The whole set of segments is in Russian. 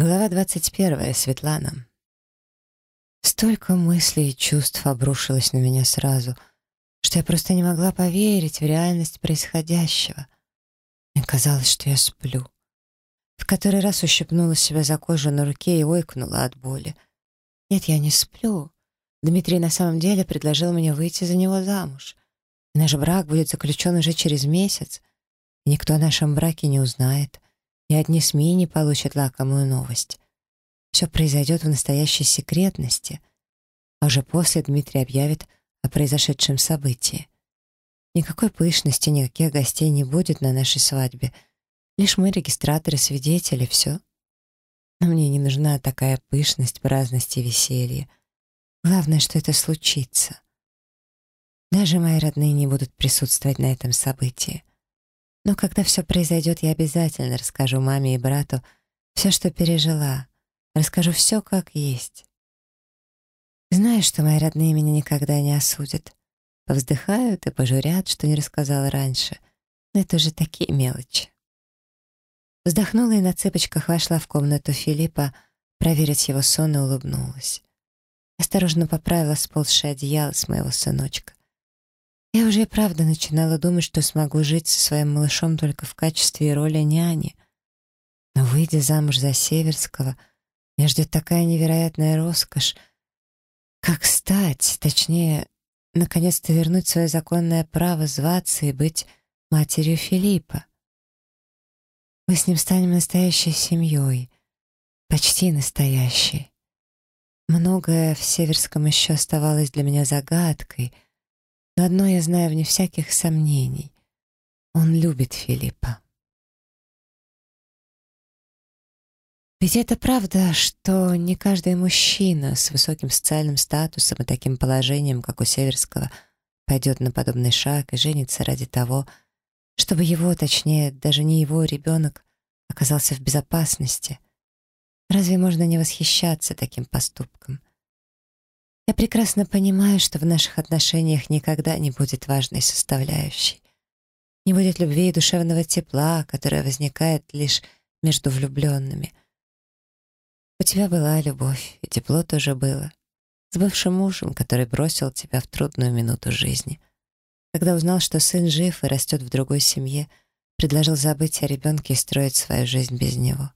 Глава 21. Светлана. Столько мыслей и чувств обрушилось на меня сразу, что я просто не могла поверить в реальность происходящего. Мне казалось, что я сплю. В который раз ущипнула себя за кожу на руке и ойкнула от боли. Нет, я не сплю. Дмитрий на самом деле предложил мне выйти за него замуж. И наш брак будет заключен уже через месяц, и никто о нашем браке не узнает ни одни СМИ не получат лакомую новость. Все произойдет в настоящей секретности, а уже после Дмитрий объявит о произошедшем событии. Никакой пышности, никаких гостей не будет на нашей свадьбе. Лишь мы, регистраторы, свидетели, все. Но мне не нужна такая пышность, праздность и веселье. Главное, что это случится. Даже мои родные не будут присутствовать на этом событии. Но когда все произойдет, я обязательно расскажу маме и брату все, что пережила. Расскажу все, как есть. Знаю, что мои родные меня никогда не осудят. Повздыхают и пожурят, что не рассказала раньше. Но это уже такие мелочи. Вздохнула и на цыпочках вошла в комнату Филиппа, проверить его сон и улыбнулась. Осторожно поправила сползшее одеяло с моего сыночка. Я уже и правда начинала думать, что смогу жить со своим малышом только в качестве и роли няни. Но, выйдя замуж за Северского, меня ждет такая невероятная роскошь. Как стать, точнее, наконец-то вернуть свое законное право зваться и быть матерью Филиппа. Мы с ним станем настоящей семьей, почти настоящей. Многое в Северском еще оставалось для меня загадкой — но одно я знаю вне всяких сомнений. Он любит Филиппа. Ведь это правда, что не каждый мужчина с высоким социальным статусом и таким положением, как у Северского, пойдет на подобный шаг и женится ради того, чтобы его, точнее, даже не его ребенок, оказался в безопасности.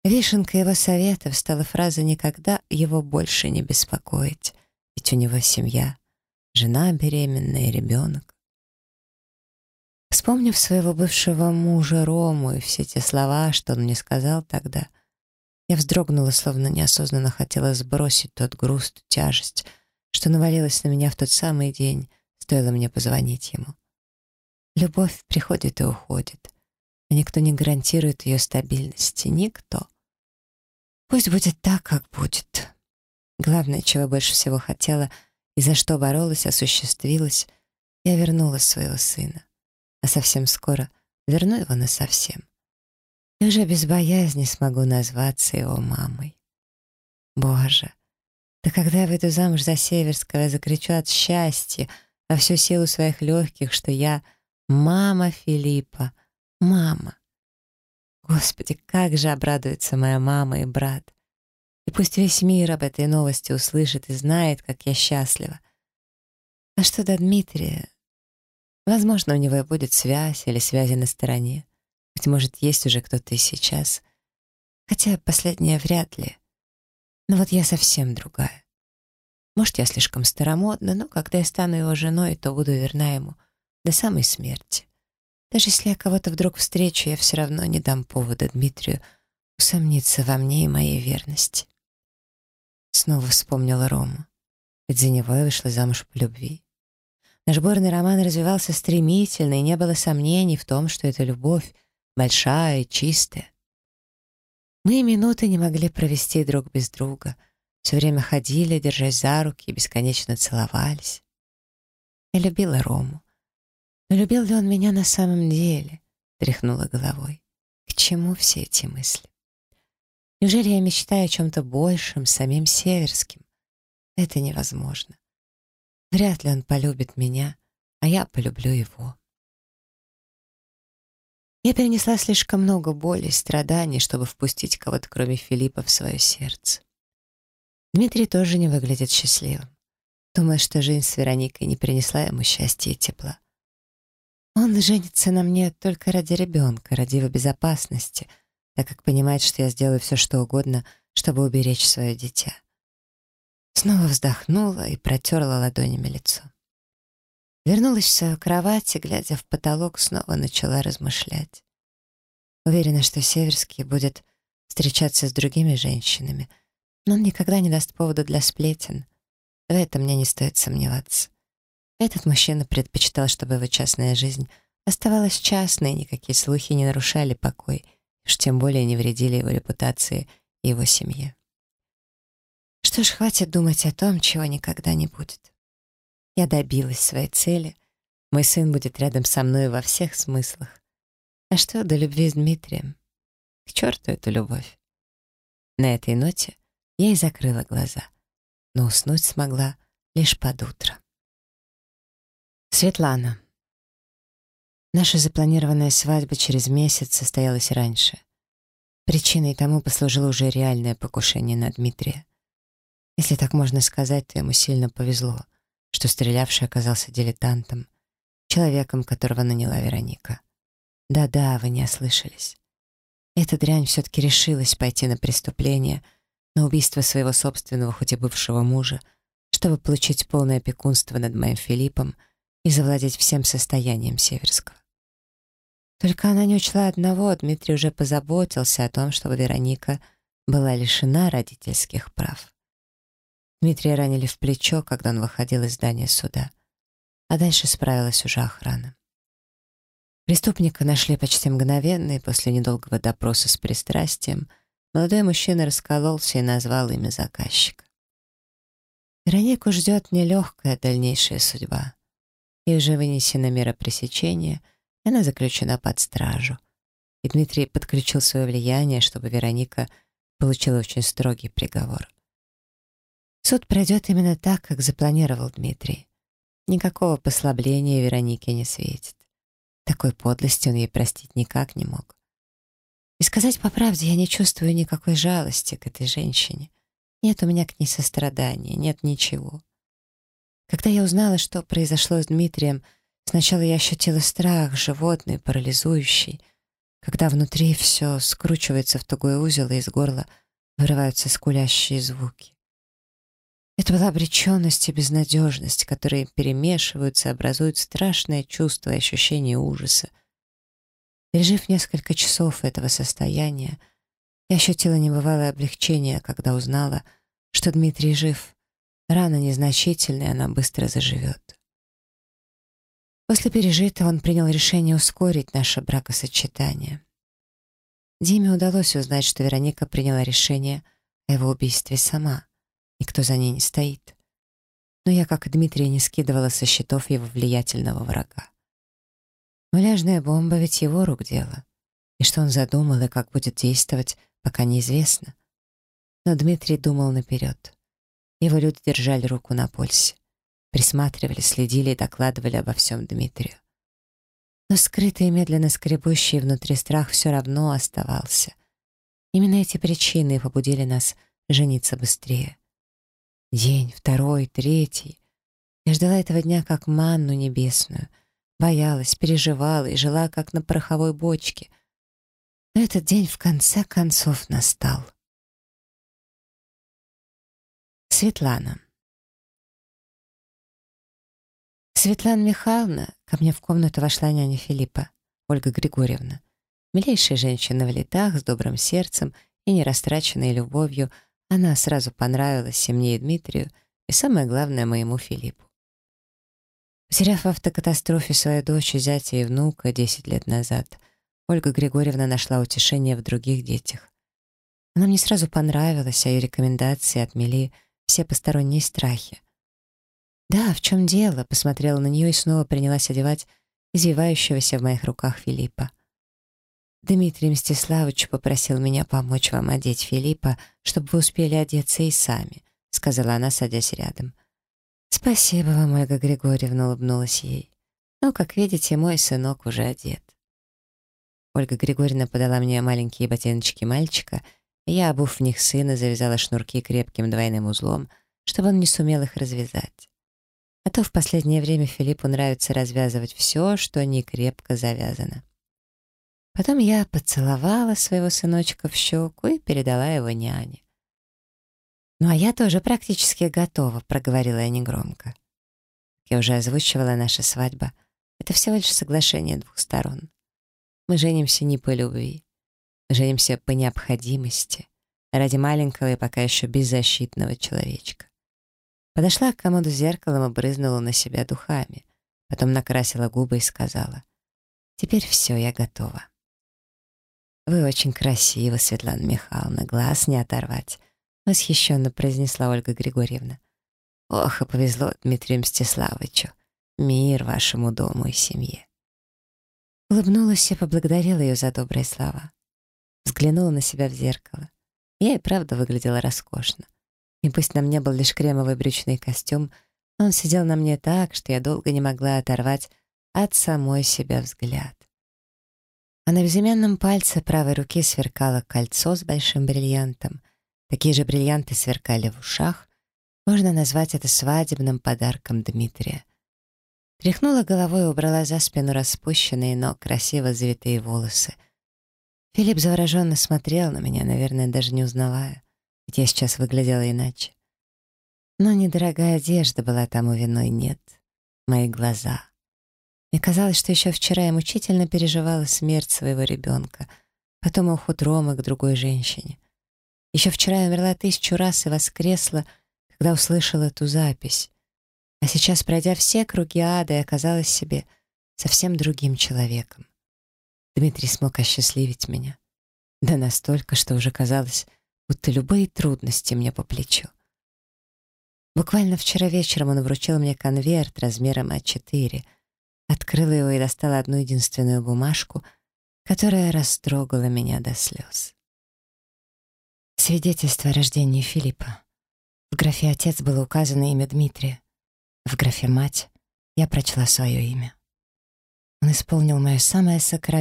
Разве можно не восхищаться таким поступком? Я прекрасно понимаю, что в наших отношениях никогда не будет важной составляющей. Не будет любви и душевного тепла, которое возникает лишь между влюбленными. У тебя была любовь, и тепло тоже было. С бывшим мужем, который бросил тебя в трудную минуту жизни. Когда узнал, что сын жив и растет в другой семье, предложил забыть о ребенке и строить свою жизнь без него — Вишенкой его советов стала фраза «никогда его больше не беспокоить», ведь у него семья, жена беременная и ребенок. Вспомнив своего бывшего мужа Рому и все те слова, что он мне сказал тогда, я вздрогнула, словно неосознанно хотела сбросить тот груз, ту тяжесть, что навалилась на меня в тот самый день, стоило мне позвонить ему. Любовь приходит и уходит, а никто не гарантирует ее стабильности, никто. Пусть будет так, как будет. Главное, чего больше всего хотела и за что боролась, осуществилось. Я вернула своего сына. А совсем скоро верну его насовсем. И уже без боязни смогу назваться его мамой. Боже, да когда я выйду замуж за Северского, я закричу от счастья во всю силу своих легких, что я мама Филиппа, мама. Господи, как же обрадуется моя мама и брат. И Любил ли он меня на самом деле? Тряхнула головой. К чему все эти мысли? Неужели я мечтаю о чем-то большем, самим северским? Это невозможно. Вряд ли он полюбит меня, а я полюблю его. Я перенесла слишком много боли и страданий, чтобы впустить кого-то, кроме Филиппа, в свое сердце. Дмитрий тоже не выглядит счастливым. Думаю, что жизнь с Вероникой не принесла ему счастья и тепла. Он женится на мне только ради ребенка, ради его безопасности, так как понимает, что я сделаю все, что угодно, чтобы уберечь свое дитя. Снова вздохнула и протерла ладонями лицо. Вернулась в свою кровать и, глядя в потолок, снова начала размышлять. Уверена, что Северский будет встречаться с другими женщинами, но он никогда не даст повода для сплетен. В этом мне не стоит сомневаться. Этот мужчина предпочитал, чтобы его частная жизнь оставалась частной, никакие слухи не нарушали покой, уж тем более не вредили его репутации и его семье. Что ж, хватит думать о том, чего никогда не будет. Я добилась своей цели. Мой сын будет рядом со мной во всех смыслах. А что до любви с Дмитрием? К черту эту любовь. На этой ноте я и закрыла глаза, но уснуть смогла лишь под утро. Светлана. Наша запланированная свадьба через месяц состоялась раньше. Причиной тому послужило уже реальное покушение на Дмитрия. Если так можно сказать, то ему сильно повезло, что стрелявший оказался дилетантом, человеком, которого наняла Вероника. Да-да, вы не ослышались. Эта дрянь все-таки решилась пойти на преступление, на убийство своего собственного, хоть и бывшего мужа, чтобы получить полное опекунство над моим Филиппом и завладеть всем состоянием Северского. Только она не учла одного, Дмитрий уже позаботился о том, чтобы Вероника была лишена родительских прав. Дмитрия ранили в плечо, когда он выходил из здания суда. А дальше справилась уже охрана. Преступника нашли почти мгновенно, и после недолгого допроса с пристрастием молодой мужчина раскололся и назвал имя заказчика. Веронику ждет нелегкая дальнейшая судьба. Ей уже вынесена мера пресечения, и она заключена под стражу. И Дмитрий подключил свое влияние, чтобы Вероника получила очень строгий приговор — Суд пройдет именно так, как запланировал Дмитрий. Никакого послабления Веронике не светит. Такой подлости он ей простить никак не мог. И сказать по правде, я не чувствую никакой жалости к этой женщине. Нет у меня к ней сострадания, нет ничего. Когда я узнала, что произошло с Дмитрием, сначала я ощутила страх, животный, парализующий, когда внутри все скручивается в тугой узел, и из горла вырываются скулящие звуки. Это была обреченность и безнадежность, которые перемешиваются, образуют страшное чувство и ощущение ужаса. Пережив несколько часов этого состояния, я ощутила небывалое облегчение, когда узнала, что Дмитрий жив. Рана незначительная, она быстро заживет. После пережитого он принял решение ускорить наше бракосочетание. Диме удалось узнать, что Вероника приняла решение о его убийстве сама — Никто за ней не стоит. Но я, как и Дмитрий, не скидывала со счетов его влиятельного врага. Муляжная бомба ведь его рук дело. И что он задумал и как будет действовать, пока неизвестно. Но Дмитрий думал наперед. Его люди держали руку на пульсе. Присматривали, следили и докладывали обо всем Дмитрию. Но скрытый и медленно скребущий внутри страх все равно оставался. Именно эти причины побудили нас жениться быстрее. День, второй, третий. Я ждала этого дня как манну небесную. Боялась, переживала и жила как на пороховой бочке. Но этот день в конце концов настал. Светлана. Светлана Михайловна, ко мне в комнату вошла няня Филиппа, Ольга Григорьевна. Милейшая женщина в летах, с добрым сердцем и нерастраченной любовью, она сразу понравилась и мне, и Дмитрию, и самое главное, моему Филиппу. Потеряв в автокатастрофе свою дочь, зятя и внука 10 лет назад, Ольга Григорьевна нашла утешение в других детях. Она мне сразу понравилась, а ее рекомендации отмели все посторонние страхи. «Да, в чем дело?» — посмотрела на нее и снова принялась одевать извивающегося в моих руках Филиппа. Дмитрий Мстиславович попросил меня помочь вам одеть Филиппа, чтобы вы успели одеться и сами», — сказала она, садясь рядом. «Спасибо вам, Ольга Григорьевна», — улыбнулась ей. «Но, как видите, мой сынок уже одет». Ольга Григорьевна подала мне маленькие ботиночки мальчика, и я, обув в них сына, завязала шнурки крепким двойным узлом, чтобы он не сумел их развязать. А то в последнее время Филиппу нравится развязывать все, что не крепко завязано. Потом я поцеловала своего сыночка в щеку и передала его няне. «Ну, а я тоже практически готова», — проговорила я негромко. Я уже озвучивала наша свадьба. Это всего лишь соглашение двух сторон. Мы женимся не по любви. Мы женимся по необходимости, ради маленького и пока еще беззащитного человечка. Подошла к комоду с зеркалом и брызнула на себя духами. Потом накрасила губы и сказала, «Теперь все, я готова». «Вы очень красивы, Светлана Михайловна, глаз не оторвать», — восхищенно произнесла Ольга Григорьевна. «Ох, и повезло Дмитрию Мстиславовичу. Мир вашему дому и семье». Улыбнулась и поблагодарила ее за добрые слова. Взглянула на себя в зеркало. Я и правда выглядела роскошно. И пусть на мне был лишь кремовый брючный костюм, он сидел на мне так, что я долго не могла оторвать от самой себя взгляд а на безымянном пальце правой руки сверкало кольцо с большим бриллиантом. Такие же бриллианты сверкали в ушах. Можно назвать это свадебным подарком Дмитрия. Тряхнула головой и убрала за спину распущенные, но красиво завитые волосы. Филипп завороженно смотрел на меня, наверное, даже не узнавая, ведь я сейчас выглядела иначе. Но недорогая одежда была тому виной, нет. Мои глаза — мне казалось, что еще вчера я мучительно переживала смерть своего ребенка, потом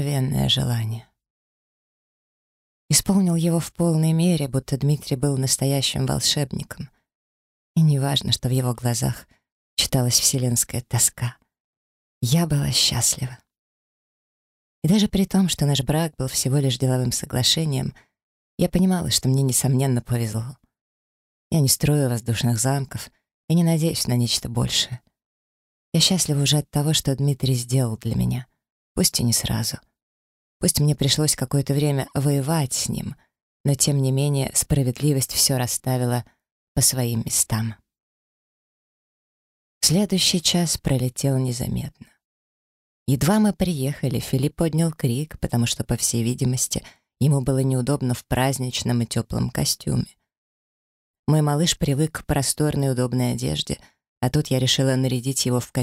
уход Ромы к другой женщине. Еще вчера я умерла тысячу раз и воскресла, когда услышала эту запись. А сейчас, пройдя все круги ада, я оказалась себе совсем другим человеком. Дмитрий смог осчастливить меня. Да настолько, что уже казалось, будто любые трудности мне по плечу. Буквально вчера вечером он вручил мне конверт размером А4 — открыла его и достала одну единственную бумажку, которая растрогала меня до слез. Свидетельство о рождении Филиппа. В графе «Отец» было указано имя Дмитрия. В графе «Мать» я прочла свое имя. Он исполнил мое самое сокровенное желание. Исполнил его в полной мере, будто Дмитрий был настоящим волшебником. И неважно, что в его глазах читалась вселенская тоска. Я была счастлива. И даже при том, что наш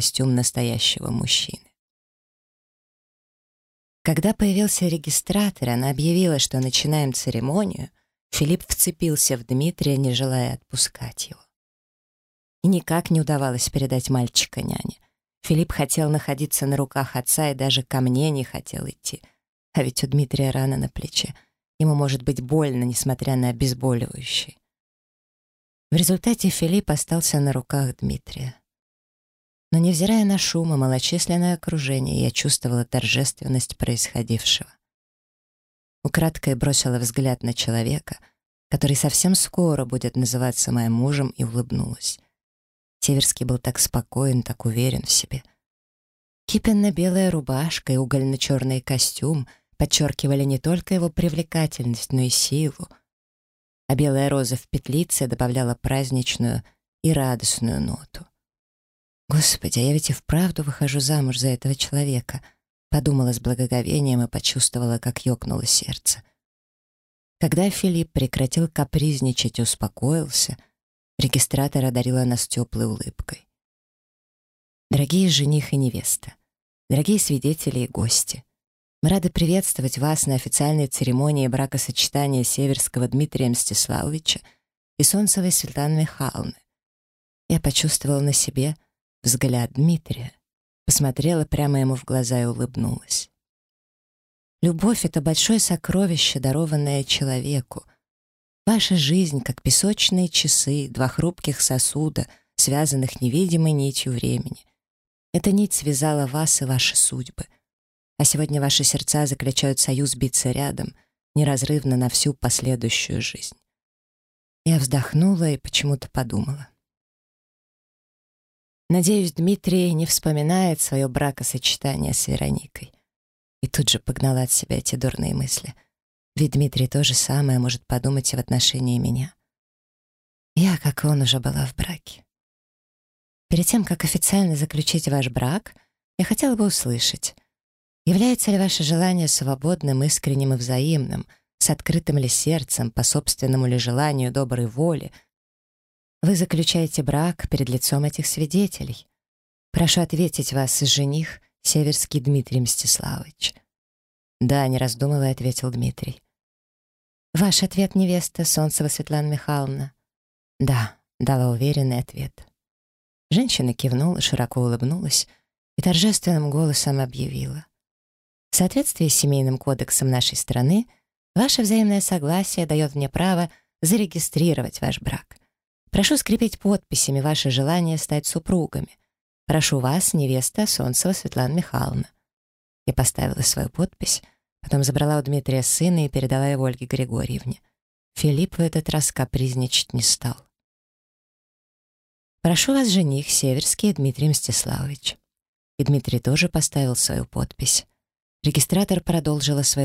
брак был всего лишь деловым соглашением, я понимала, что мне, несомненно, повезло. Я не строю воздушных замков и не надеюсь на нечто большее. Я счастлива уже от того, что Дмитрий сделал для меня, пусть и не сразу. Пусть мне пришлось какое-то время воевать с ним, но тем не менее справедливость все расставила по своим местам. Следующий час пролетел незаметно. Едва мы приехали, Филипп поднял крик, потому что, по всей видимости, ему было неудобно в праздничном и теплом костюме. Мой малыш привык к просторной удобной одежде, а тут я решила нарядить его в костюм настоящего мужчины. Когда появился регистратор, она объявила, что начинаем церемонию, Филипп вцепился в Дмитрия, не желая отпускать его. И никак не удавалось передать мальчика няне. Филипп хотел находиться на руках отца и даже ко мне не хотел идти. А ведь у Дмитрия рана на плече. Ему может быть больно, несмотря на обезболивающий. В результате Филипп остался на руках Дмитрия. Но невзирая на шум и малочисленное окружение, я чувствовала торжественность происходившего. Украдкой бросила взгляд на человека, который совсем скоро будет называться моим мужем, и улыбнулась. Северский был так спокоен, так уверен в себе. Кипенно-белая рубашка и угольно-черный костюм подчеркивали не только его привлекательность, но и силу. А белая роза в петлице добавляла праздничную и радостную ноту. «Господи, а я ведь и вправду выхожу замуж за этого человека», подумала с благоговением и почувствовала, как ёкнуло сердце. Когда Филипп прекратил капризничать и успокоился, Регистратор одарила нас теплой улыбкой. Дорогие жених и невеста, дорогие свидетели и гости, мы рады приветствовать вас на официальной церемонии бракосочетания Северского Дмитрия Мстиславовича и Солнцевой Светланы Михайловны. Я почувствовала на себе взгляд Дмитрия, посмотрела прямо ему в глаза и улыбнулась. Любовь — это большое сокровище, дарованное человеку. Ваша жизнь, как песочные часы, два хрупких сосуда, связанных невидимой нитью времени. Эта нить связала вас и ваши судьбы. А сегодня ваши сердца заключают союз биться рядом, неразрывно на всю последующую жизнь. Я вздохнула и почему-то подумала. Надеюсь, Дмитрий не вспоминает свое бракосочетание с Вероникой. И тут же погнала от себя эти дурные мысли. Ведь Дмитрий то же самое может подумать и в отношении меня. Я, как и он, уже была в браке. Перед тем, как официально заключить ваш брак, я хотела бы услышать, является ли ваше желание свободным, искренним и взаимным, с открытым ли сердцем, по собственному ли желанию, доброй воли. Вы заключаете брак перед лицом этих свидетелей. Прошу ответить вас, жених, Северский Дмитрий Мстиславович. «Да», — не раздумывая, ответил Дмитрий. «Ваш ответ, невеста, Солнцева Светлана Михайловна?» «Да», — дала уверенный ответ. Женщина кивнула, широко улыбнулась и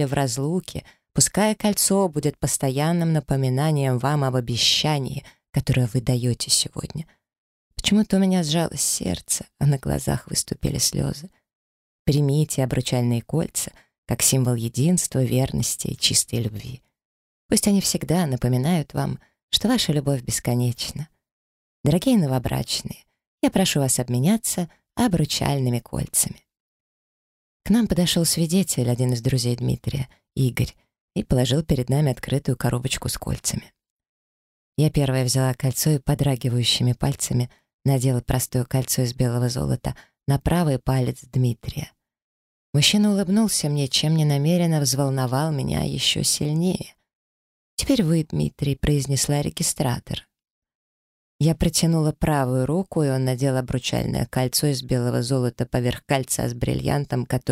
торжественным голосом объявила. «В соответствии с Семейным кодексом нашей страны, ваше взаимное согласие дает мне право зарегистрировать ваш брак. Прошу скрепить подписями ваше желание стать супругами. Прошу вас, невеста Солнцева Светлана Михайловна». Я поставила свою подпись, потом забрала у Дмитрия сына и передала его Ольге Григорьевне. Филипп в этот раз капризничать не стал. «Прошу вас, жених Северский Дмитрий Мстиславович». И Дмитрий тоже поставил свою подпись. Регистратор продолжила свою торжественную речь. С давних времен кольца всегда использовались в важных событиях. Кольцо является совершенным кругом — которое не имеет начала и не имеет конца. Оно обозначает ваше совместное желание иметь бесконечную любовь друг к другу, чтобы не было конца вашему счастью, вашей любви в супружеской жизни. Поэтому, находясь вместе или в разлуке, пускай кольцо будет постоянным напоминанием вам об обещании,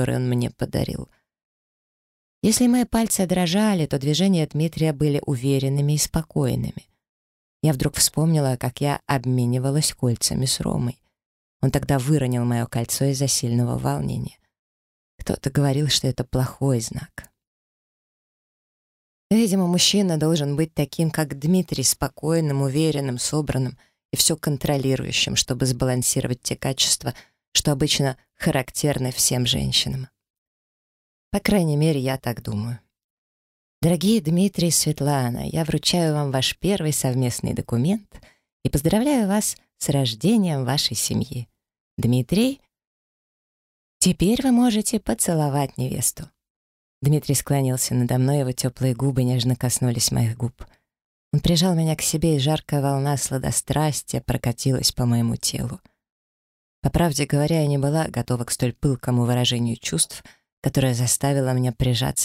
которое вы даете сегодня. Почему-то у меня сжалось сердце, а на глазах выступили слезы. Примите обручальные кольца — как символ единства, верности и чистой любви. Пусть они всегда напоминают вам, что ваша любовь бесконечна. Дорогие новобрачные, я прошу вас обменяться обручальными кольцами. К нам подошел свидетель, один из друзей Дмитрия, Игорь, и положил перед нами открытую коробочку с кольцами. Я первая взяла кольцо и подрагивающими пальцами надела простое кольцо из белого золота на правый палец Дмитрия. Мужчина улыбнулся мне, чем ненамеренно взволновал меня еще сильнее. «Теперь вы, Дмитрий», — произнесла регистратор. Я протянула правую руку, и он надел обручальное кольцо из белого золота поверх кольца с бриллиантом, который он мне подарил. Если мои пальцы дрожали, то движения Дмитрия были уверенными и спокойными. Я вдруг вспомнила, как я обменивалась кольцами с Ромой. Он тогда выронил мое кольцо из-за сильного волнения. Кто-то говорил, что это плохой знак. Видимо, мужчина должен быть таким, как Дмитрий, спокойным, уверенным, собранным и все контролирующим, чтобы сбалансировать те качества, что обычно характерны всем женщинам. По крайней мере, я так думаю. Дорогие Дмитрий и Светлана, я вручаю вам ваш первый совместный документ и поздравляю вас с рождением вашей семьи. Дмитрий Теперь вы можете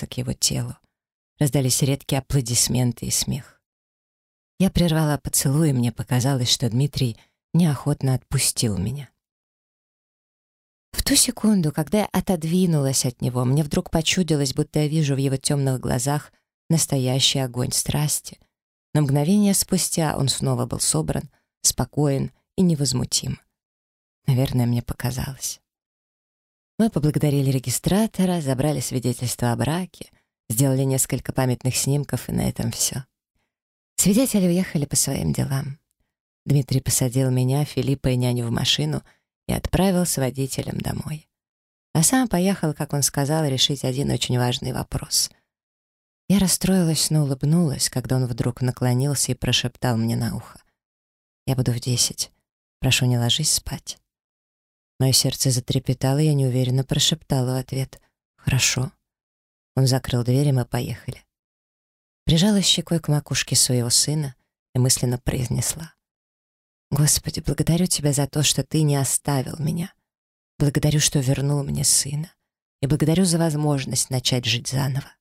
поцеловать невесту». Дмитрий склонился надо мной, его теплые губы нежно коснулись моих губ. Он прижал меня к себе, и жаркая волна сладострастия прокатилась по моему телу. По правде говоря, я не была готова к столь пылкому выражению чувств, которое заставило меня прижаться к его телу. Раздались редкие аплодисменты и смех. Я прервала поцелуй, и мне показалось, что Дмитрий неохотно отпустил меня. В ту секунду, когда я отодвинулась от него, мне вдруг почудилось, будто я вижу в его темных глазах настоящий огонь страсти. Но мгновение спустя он снова был собран, спокоен и невозмутим. Наверное, мне показалось. Мы